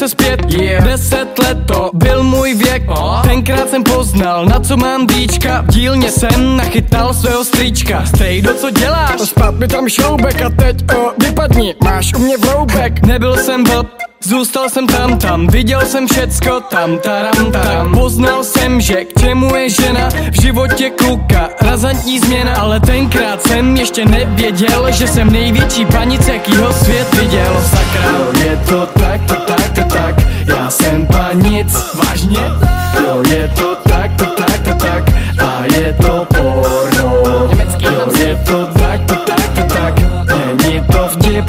se zpět. Yeah. Deset let to byl můj věk. Oh. Tenkrát jsem poznal, na co mám díčka V dílně jsem nachytal svého strýčka. Strejdo, co děláš? Spát mi tam šroubek a teď o, vypadni. Máš u mě vroubek Nebyl jsem blb, Zůstal jsem tam tam, viděl jsem všecko tam taram taram. Poznal jsem, že k čemu je žena. V životě kluka Razantní změna, ale tenkrát jsem ještě nevěděl Že jsem největší panice, jakýho svět viděl. Sakra, je to Jsem panic, vážně? Jo, je to tak, to tak, to tak. A je to porno. Jo, je to tak, to tak, to tak. Není to vtip.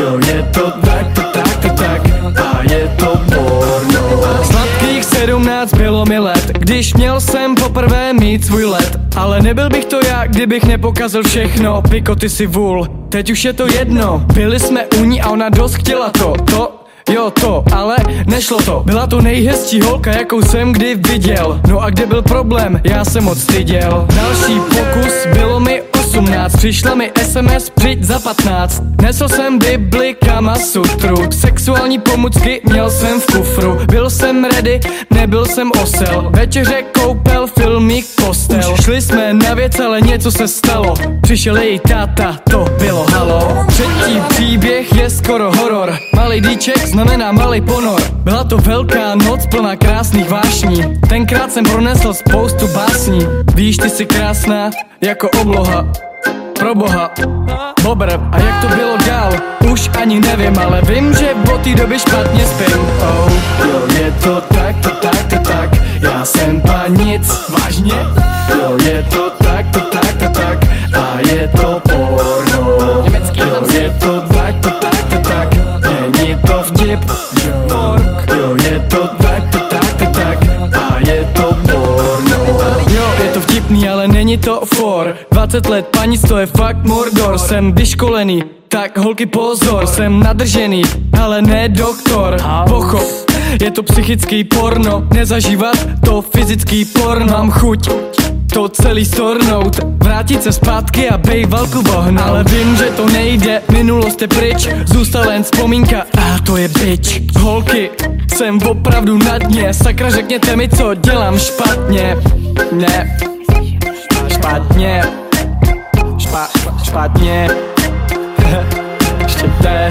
Jo, je to tak, to tak, to tak. A je to porno. Sladkých sedmnáct bylo mi let Když měl jsem poprvé mít svůj let. Ale nebyl bych to já, kdybych nepokazil všechno. Piko, ty si vůl, teď už je to jedno. Byli jsme u ní a ona dost chtěla to. To Jo to, ale nešlo to. Byla to nejhezčí holka, jakou jsem kdy viděl. No a kde byl problém, já jsem moc styděl. Další pokus, bylo mi 18 Přišla mi SMS, přijď za 15 Nesl jsem Bibli, Kama Sutru. Sexuální pomůcky měl jsem v kufru. Byl jsem ready, nebyl jsem osel. Večeře, koupel, filmík, postel. Šli jsme na věc, ale něco se stalo. Přišel její táta, to bylo halo. Třetí příběh je skoro horor Malý díček znamená malý ponor. Byla to velká noc plná krásných vášní. Tenkrát jsem pronesl spoustu básní. Víš, ty jsi krásná jako obloha. Pro boha. Bobr, a jak to bylo dál? Už ani nevím, ale vím, že od té doby špatně spím. Oh. Jo, je to tak, to tak, to tak. Já jsem panic, vážně? Jo, je to tak, to tak, to tak. A je to porno není to for. 20 let panic, to je fakt mordor. Jsem vyškolený, tak holky pozor. Jsem nadržený, ale ne doktor. Pochop, je to psychický porno. Nezažívat to fyzický porno. Mám chuť to celý stornout. Vrátit se zpátky a bejvalku vohnout Ale vím, že to nejde, minulost je pryč Zůstala jen vzpomínka. A to je bitch. Holky, jsem opravdu na dně. Sakra řekněte mi, co dělám špatně. Ne, Špatně, špa, špa, špatně, štěpte.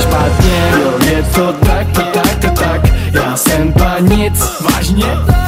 Špatně, jo, je to tak, to tak, to tak, já jsem panic, vážně?